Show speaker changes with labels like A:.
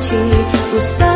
A: 去不算